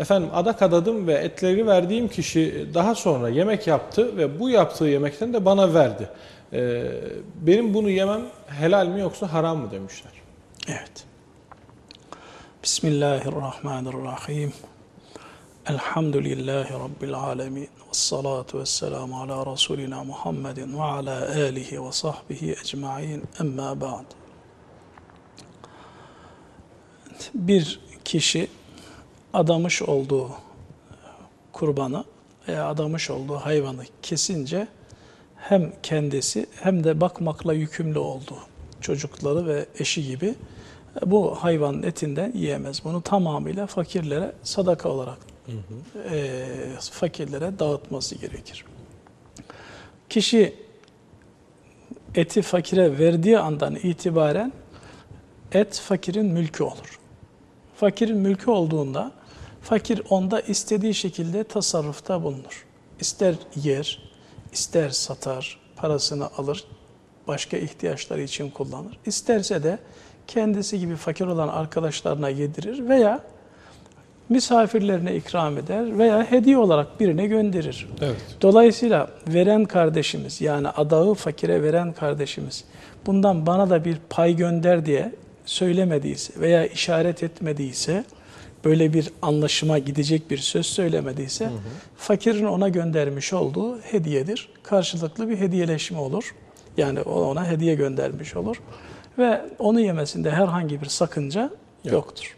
Efendim adak adadım ve etleri verdiğim kişi daha sonra yemek yaptı ve bu yaptığı yemekten de bana verdi. Ee, benim bunu yemem helal mi yoksa haram mı demişler. Evet. Bismillahirrahmanirrahim. Elhamdülillahi Rabbil alemin. Ve salatu ve selamu ala Resulina Muhammedin ve ala alihi ve sahbihi ecma'in. Emma ba'd. Bir kişi adamış olduğu kurbanı veya adamış olduğu hayvanı kesince hem kendisi hem de bakmakla yükümlü olduğu çocukları ve eşi gibi bu hayvanın etinden yiyemez. Bunu tamamıyla fakirlere sadaka olarak e, fakirlere dağıtması gerekir. Kişi eti fakire verdiği andan itibaren et fakirin mülkü olur. Fakirin mülkü olduğunda fakir onda istediği şekilde tasarrufta bulunur. İster yer, ister satar, parasını alır, başka ihtiyaçları için kullanır. İsterse de kendisi gibi fakir olan arkadaşlarına yedirir veya misafirlerine ikram eder veya hediye olarak birine gönderir. Evet. Dolayısıyla veren kardeşimiz yani adağı fakire veren kardeşimiz bundan bana da bir pay gönder diye söylemediyse veya işaret etmediyse böyle bir anlaşıma gidecek bir söz söylemediyse hı hı. fakirin ona göndermiş olduğu hediyedir. Karşılıklı bir hediyeleşme olur. Yani o ona hediye göndermiş olur ve onu yemesinde herhangi bir sakınca Yok. yoktur.